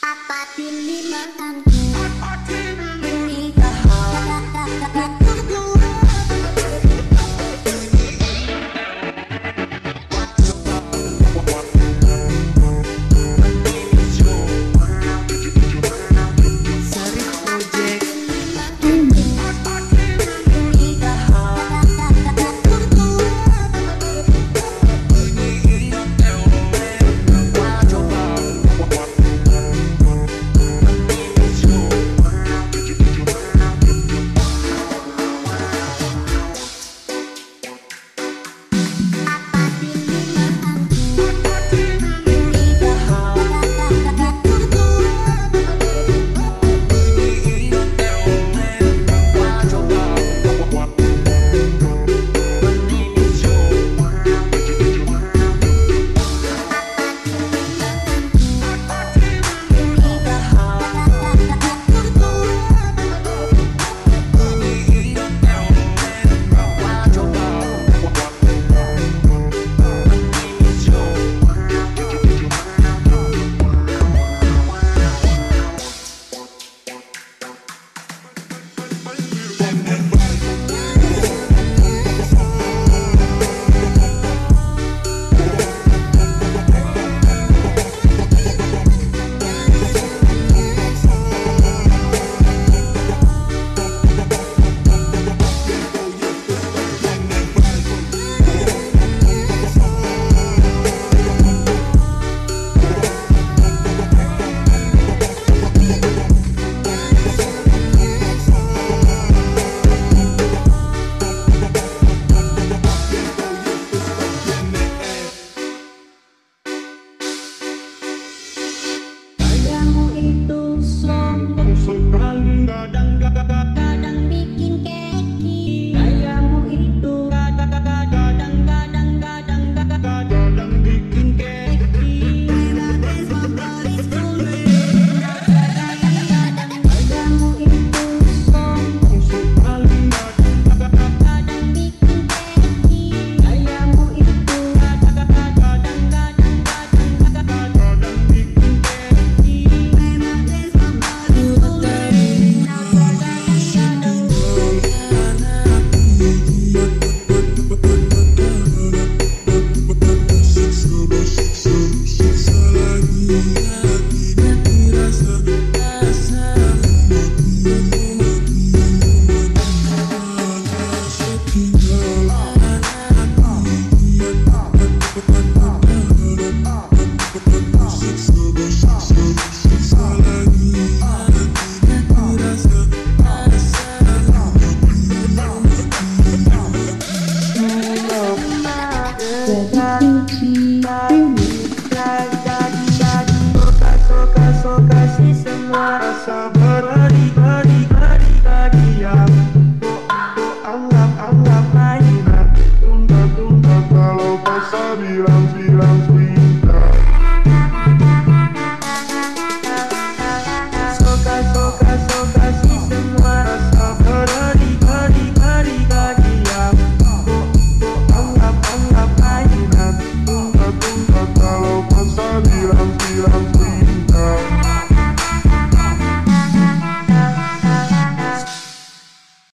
Apa pilih makan? Bilang bilang